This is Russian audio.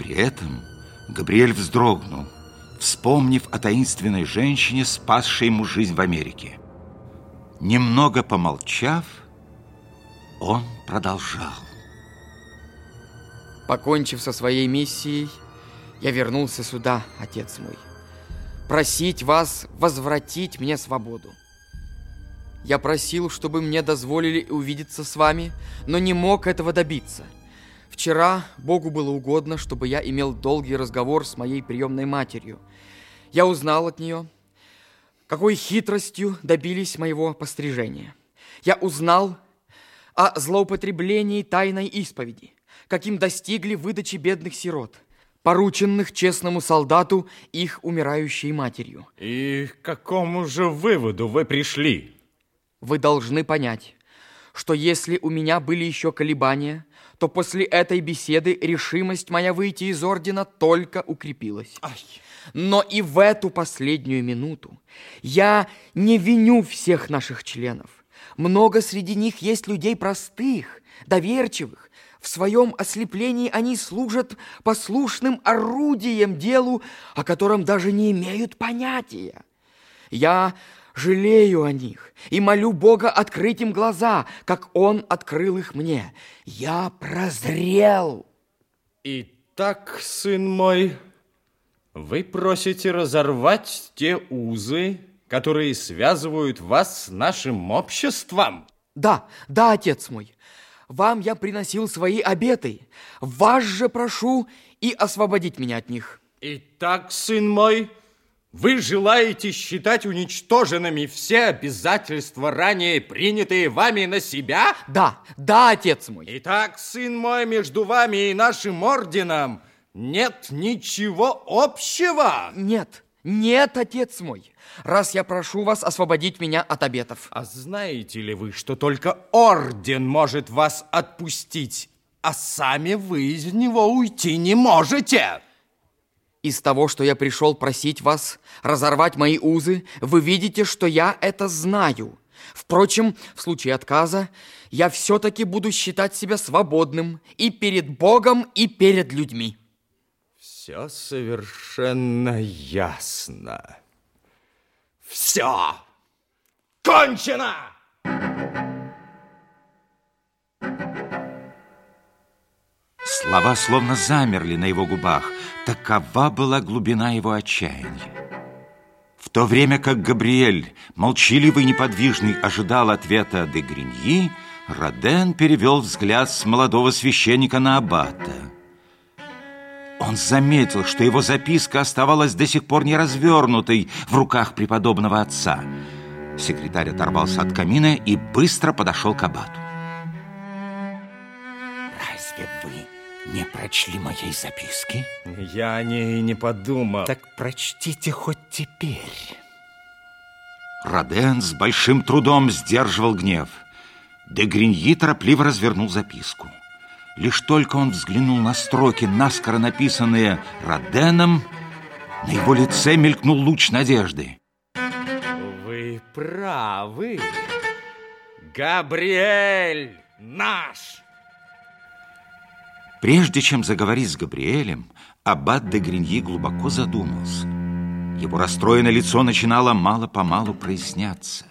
При этом Габриэль вздрогнул, вспомнив о таинственной женщине, спасшей ему жизнь в Америке. Немного помолчав, он продолжал. Покончив со своей миссией, я вернулся сюда, отец мой, просить вас возвратить мне свободу. Я просил, чтобы мне дозволили увидеться с вами, но не мог этого добиться. Вчера Богу было угодно, чтобы я имел долгий разговор с моей приемной матерью. Я узнал от нее, какой хитростью добились моего пострижения. Я узнал о злоупотреблении тайной исповеди, каким достигли выдачи бедных сирот, порученных честному солдату их умирающей матерью. И к какому же выводу вы пришли? Вы должны понять, что если у меня были еще колебания, то после этой беседы решимость моя выйти из ордена только укрепилась. Ай. Но и в эту последнюю минуту я не виню всех наших членов. Много среди них есть людей простых, доверчивых. В своем ослеплении они служат послушным орудием делу, о котором даже не имеют понятия. Я жалею о них и молю Бога открыть им глаза, как Он открыл их мне. Я прозрел. Итак, сын мой, вы просите разорвать те узы, которые связывают вас с нашим обществом? Да, да, отец мой. Вам я приносил свои обеты. Вас же прошу и освободить меня от них. Итак, сын мой, вы желаете считать уничтоженными все обязательства, ранее принятые вами на себя? Да, да, отец мой. Итак, сын мой, между вами и нашим орденом нет ничего общего? Нет, нет, отец мой. Раз я прошу вас освободить меня от обетов. А знаете ли вы, что только орден может вас отпустить, а сами вы из него уйти не можете? Из того, что я пришел просить вас разорвать мои узы, вы видите, что я это знаю. Впрочем, в случае отказа, я все-таки буду считать себя свободным и перед Богом, и перед людьми. Все совершенно ясно. Все кончено! Слова словно замерли на его губах. Такова была глубина его отчаяния. В то время как Габриэль, молчаливый и неподвижный, ожидал ответа де Гриньи, Роден перевел взгляд с молодого священника на аббата. Он заметил, что его записка оставалась до сих пор не развернутой в руках преподобного отца. Секретарь оторвался от камина и быстро подошел к аббату. Разве вы не прочли моей записки? Я о ней не подумал. Так прочтите хоть теперь. Роден с большим трудом сдерживал гнев. Де Гриньи торопливо развернул записку. Лишь только он взглянул на строки, наскоро написанные Роденом, на его лице мелькнул луч надежды. Вы правы. Габриэль наш! Прежде чем заговорить с Габриэлем, аббат де Гриньи глубоко задумался. Его расстроенное лицо начинало мало-помалу проясняться.